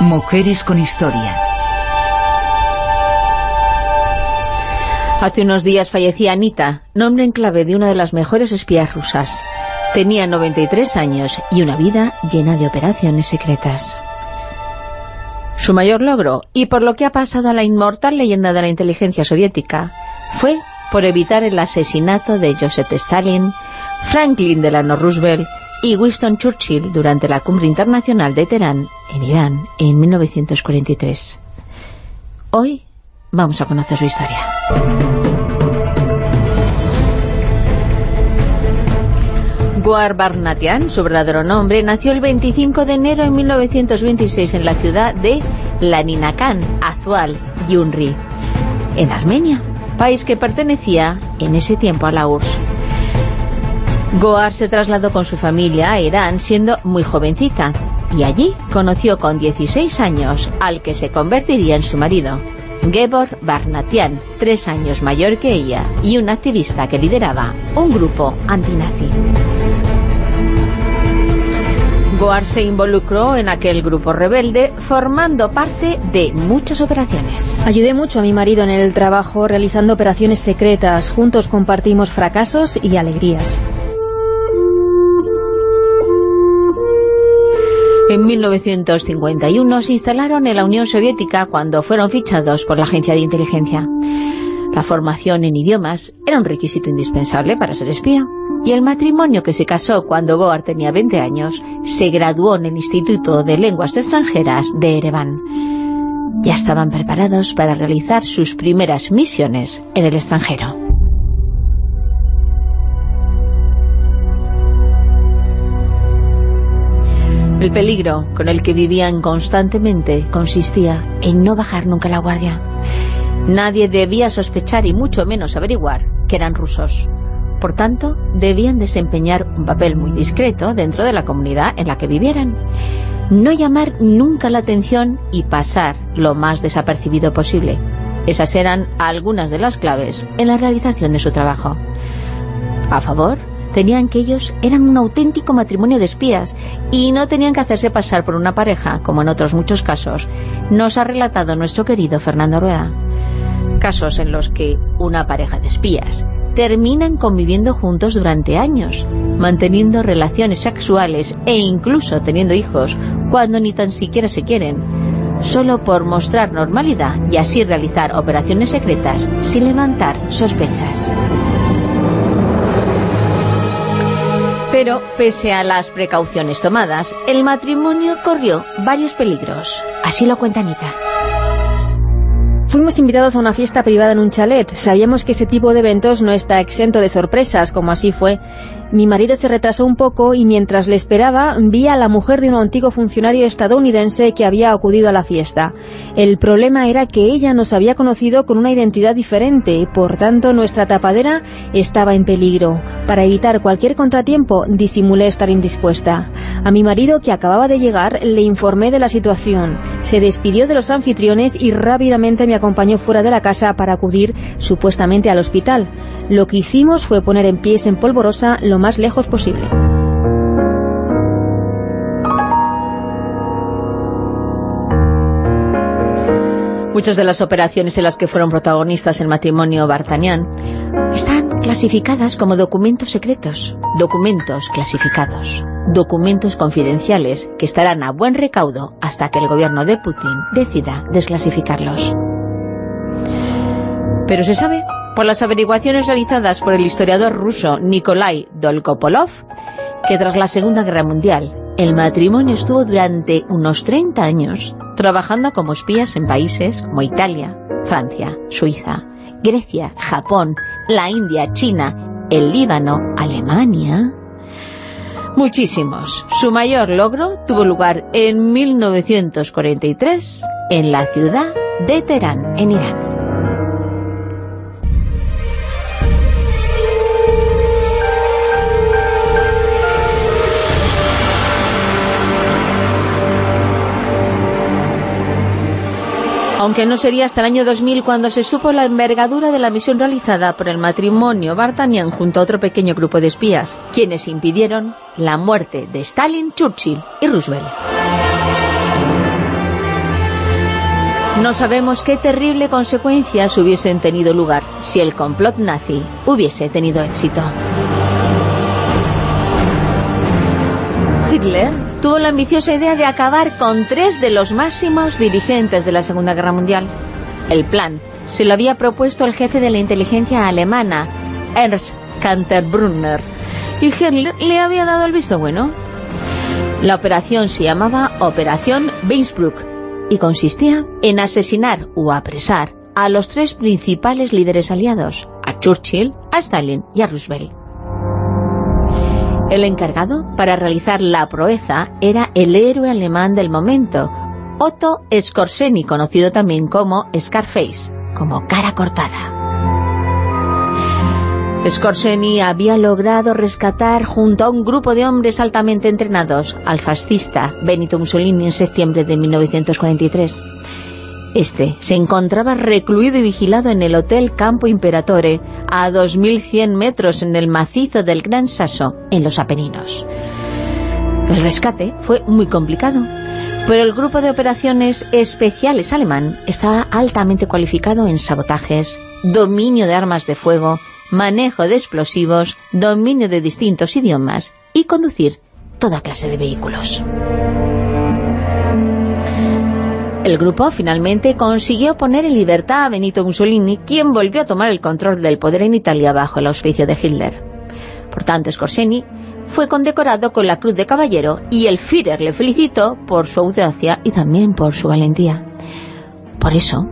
Mujeres con historia. Hace unos días fallecía Anita, nombre en clave de una de las mejores espías rusas. Tenía 93 años y una vida llena de operaciones secretas. Su mayor logro, y por lo que ha pasado a la inmortal leyenda de la inteligencia soviética, fue por evitar el asesinato de Joseph Stalin, Franklin Delano Roosevelt y Winston Churchill durante la cumbre internacional de Teherán, en Irán, en 1943. Hoy vamos a conocer su historia. Guar Barnatian, su verdadero nombre, nació el 25 de enero de 1926 en la ciudad de Laninakan, actual Yunri, en Armenia, país que pertenecía en ese tiempo a la URSS. Goar se trasladó con su familia a Irán siendo muy jovencita y allí conoció con 16 años al que se convertiría en su marido, Gebor Barnatian, tres años mayor que ella y un activista que lideraba un grupo antinazi. Goar se involucró en aquel grupo rebelde, formando parte de muchas operaciones. Ayudé mucho a mi marido en el trabajo realizando operaciones secretas. Juntos compartimos fracasos y alegrías. En 1951 se instalaron en la Unión Soviética cuando fueron fichados por la agencia de inteligencia. La formación en idiomas era un requisito indispensable para ser espía. Y el matrimonio que se casó cuando Goar tenía 20 años se graduó en el Instituto de Lenguas Extranjeras de Ereván. Ya estaban preparados para realizar sus primeras misiones en el extranjero. El peligro con el que vivían constantemente consistía en no bajar nunca la guardia. Nadie debía sospechar y mucho menos averiguar que eran rusos. Por tanto, debían desempeñar un papel muy discreto dentro de la comunidad en la que vivieran. No llamar nunca la atención y pasar lo más desapercibido posible. Esas eran algunas de las claves en la realización de su trabajo. A favor tenían que ellos eran un auténtico matrimonio de espías y no tenían que hacerse pasar por una pareja, como en otros muchos casos, nos ha relatado nuestro querido Fernando Rueda. Casos en los que una pareja de espías terminan conviviendo juntos durante años, manteniendo relaciones sexuales e incluso teniendo hijos cuando ni tan siquiera se quieren, solo por mostrar normalidad y así realizar operaciones secretas sin levantar sospechas. Pero, pese a las precauciones tomadas, el matrimonio corrió varios peligros. Así lo cuenta Anita. Fuimos invitados a una fiesta privada en un chalet. Sabíamos que ese tipo de eventos no está exento de sorpresas, como así fue. Mi marido se retrasó un poco y mientras le esperaba vi a la mujer de un antiguo funcionario estadounidense que había acudido a la fiesta. El problema era que ella nos había conocido con una identidad diferente, por tanto nuestra tapadera estaba en peligro. Para evitar cualquier contratiempo disimulé estar indispuesta. A mi marido, que acababa de llegar, le informé de la situación. Se despidió de los anfitriones y rápidamente me acompañó fuera de la casa para acudir supuestamente al hospital. Lo que hicimos fue poner en pies en polvorosa lo más lejos posible. Muchas de las operaciones en las que fueron protagonistas el matrimonio Bartanian están clasificadas como documentos secretos, documentos clasificados, documentos confidenciales que estarán a buen recaudo hasta que el gobierno de Putin decida desclasificarlos. Pero se sabe por las averiguaciones realizadas por el historiador ruso Nikolai Dolgopolov que tras la Segunda Guerra Mundial el matrimonio estuvo durante unos 30 años trabajando como espías en países como Italia, Francia, Suiza, Grecia, Japón, la India, China, el Líbano, Alemania... Muchísimos. Su mayor logro tuvo lugar en 1943 en la ciudad de Teherán, en Irán. Aunque no sería hasta el año 2000 cuando se supo la envergadura de la misión realizada por el matrimonio Bartanian junto a otro pequeño grupo de espías, quienes impidieron la muerte de Stalin, Churchill y Roosevelt. No sabemos qué terrible consecuencias hubiesen tenido lugar si el complot nazi hubiese tenido éxito. Hitler tuvo la ambiciosa idea de acabar con tres de los máximos dirigentes de la Segunda Guerra Mundial. El plan se lo había propuesto el jefe de la inteligencia alemana, Ernst Kanterbrunner, y Hitler le había dado el visto bueno. La operación se llamaba Operación Weinsbruck y consistía en asesinar o apresar a los tres principales líderes aliados, a Churchill, a Stalin y a Roosevelt. El encargado para realizar la proeza era el héroe alemán del momento, Otto Skorzeny, conocido también como Scarface, como cara cortada. Skorzeny había logrado rescatar junto a un grupo de hombres altamente entrenados al fascista Benito Mussolini en septiembre de 1943. Este se encontraba recluido y vigilado en el Hotel Campo Imperatore, a 2.100 metros en el macizo del Gran Sasso, en los Apeninos. El rescate fue muy complicado, pero el grupo de operaciones especiales alemán estaba altamente cualificado en sabotajes, dominio de armas de fuego, manejo de explosivos, dominio de distintos idiomas y conducir toda clase de vehículos. El grupo finalmente consiguió poner en libertad a Benito Mussolini, quien volvió a tomar el control del poder en Italia bajo el auspicio de Hitler. Por tanto, Scorseni fue condecorado con la Cruz de Caballero y el Führer le felicitó por su audacia y también por su valentía. Por eso,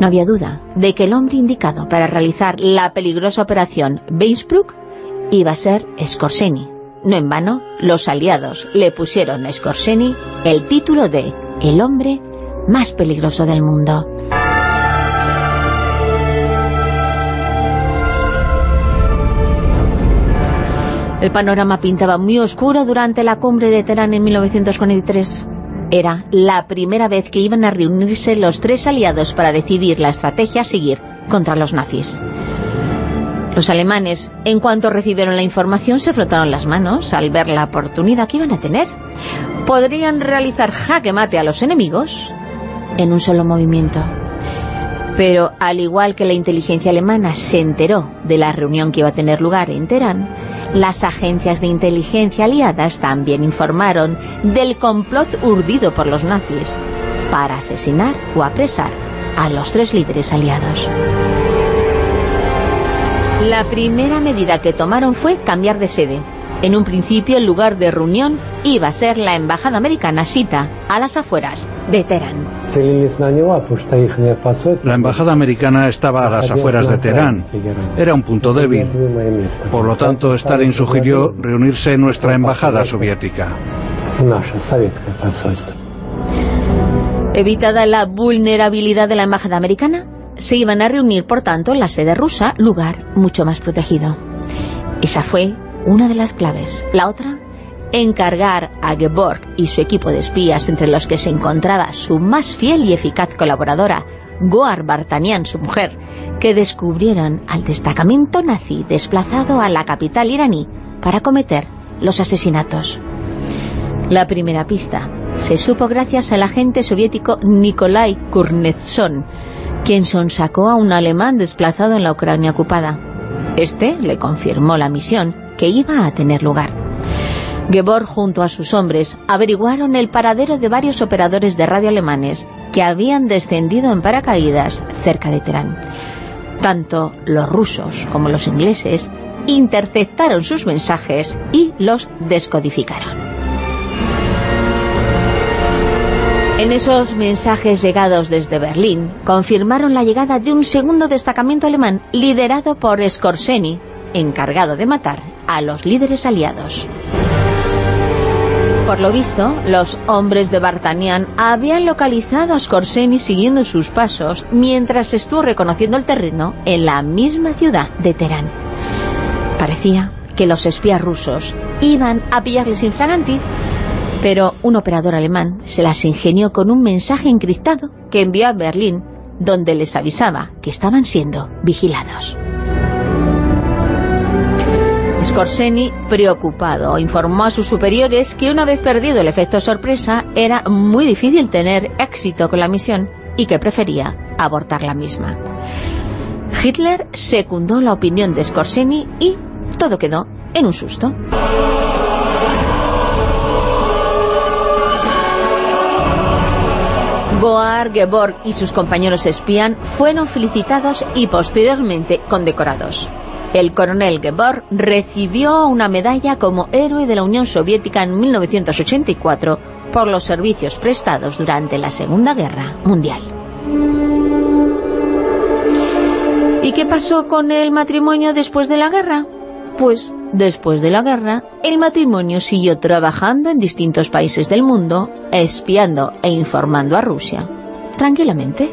no había duda de que el hombre indicado para realizar la peligrosa operación Weinsbruck iba a ser Scorseni. No en vano, los aliados le pusieron a Scorseni el título de El hombre más peligroso del mundo. El panorama pintaba muy oscuro durante la cumbre de Teherán en 1943. Era la primera vez que iban a reunirse los tres aliados para decidir la estrategia a seguir contra los nazis. Los alemanes, en cuanto recibieron la información, se frotaron las manos al ver la oportunidad que iban a tener. Podrían realizar jaque mate a los enemigos en un solo movimiento. Pero al igual que la inteligencia alemana se enteró de la reunión que iba a tener lugar en Teherán, las agencias de inteligencia aliadas también informaron del complot urdido por los nazis para asesinar o apresar a los tres líderes aliados. La primera medida que tomaron fue cambiar de sede. En un principio el lugar de reunión iba a ser la embajada americana Sita, a las afueras de Teherán. La embajada americana estaba a las afueras de Teherán. Era un punto débil. Por lo tanto, Stalin sugirió reunirse en nuestra embajada soviética. Evitada la vulnerabilidad de la embajada americana, se iban a reunir, por tanto, en la sede rusa, lugar mucho más protegido. Esa fue una de las claves. La otra, encargar a Geborg y su equipo de espías, entre los que se encontraba su más fiel y eficaz colaboradora, Goar Bartanian, su mujer, que descubrieran al destacamento nazi desplazado a la capital iraní para cometer los asesinatos. La primera pista se supo gracias al agente soviético Nikolai Kurnetsson, quien sonsacó a un alemán desplazado en la Ucrania ocupada. Este le confirmó la misión que iba a tener lugar. Gebor junto a sus hombres averiguaron el paradero de varios operadores de radio alemanes que habían descendido en paracaídas cerca de Teherán. Tanto los rusos como los ingleses interceptaron sus mensajes y los descodificaron. En esos mensajes llegados desde Berlín, confirmaron la llegada de un segundo destacamento alemán liderado por Skorzeny, encargado de matar a los líderes aliados. Por lo visto, los hombres de Bartanian habían localizado a Skorzeny siguiendo sus pasos mientras estuvo reconociendo el terreno en la misma ciudad de Teherán. Parecía que los espías rusos iban a pillarles infraganti, pero un operador alemán se las ingenió con un mensaje encriptado que envió a Berlín, donde les avisaba que estaban siendo vigilados. Scorseni, preocupado, informó a sus superiores que una vez perdido el efecto sorpresa, era muy difícil tener éxito con la misión y que prefería abortar la misma. Hitler secundó la opinión de Skorseny y todo quedó en un susto. Goar, Geborg y sus compañeros espían fueron felicitados y posteriormente condecorados. El coronel Geborg recibió una medalla como héroe de la Unión Soviética en 1984 por los servicios prestados durante la Segunda Guerra Mundial. ¿Y qué pasó con el matrimonio después de la guerra? Pues después de la guerra, el matrimonio siguió trabajando en distintos países del mundo, espiando e informando a Rusia, tranquilamente.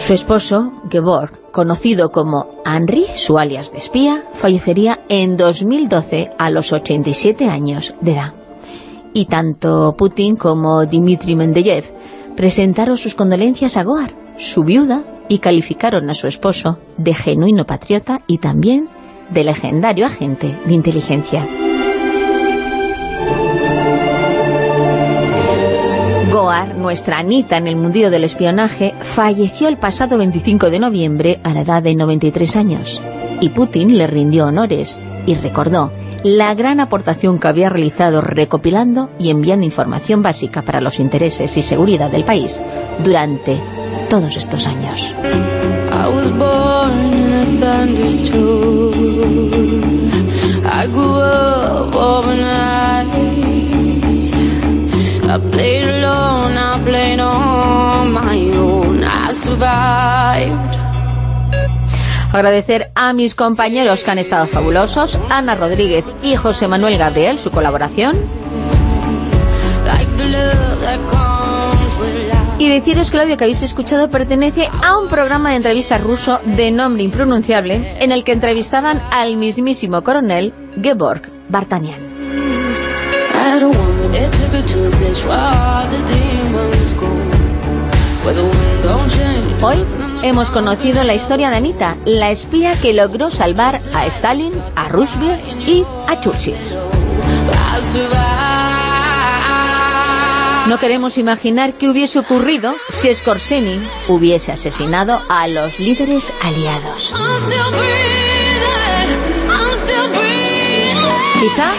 Su esposo, Geborg, conocido como Henry, su alias de espía, fallecería en 2012 a los 87 años de edad. Y tanto Putin como Dmitry Mendeyev presentaron sus condolencias a Goar, su viuda, y calificaron a su esposo de genuino patriota y también de legendario agente de inteligencia. Nuestra Anita en el mundillo del espionaje, falleció el pasado 25 de noviembre a la edad de 93 años. Y Putin le rindió honores y recordó la gran aportación que había realizado recopilando y enviando información básica para los intereses y seguridad del país durante todos estos años. Agradecer a mis compañeros que han estado fabulosos, Ana Rodríguez y José Manuel Gabriel, su colaboración. Y deciros que el audio que habéis escuchado pertenece a un programa de entrevistas ruso de nombre impronunciable en el que entrevistaban al mismísimo coronel Geborg Bartanian. Hoy hemos conocido la historia de Anita, la espía que logró salvar a Stalin, a Roosevelt y a Churchill. No queremos imaginar qué hubiese ocurrido si Skorseny hubiese asesinado a los líderes aliados. Quizá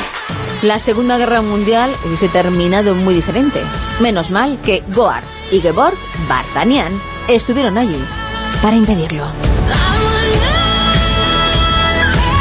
la Segunda Guerra Mundial hubiese terminado muy diferente. Menos mal que Goar y Geborg Bartanian estuvieron allí para impedirlo.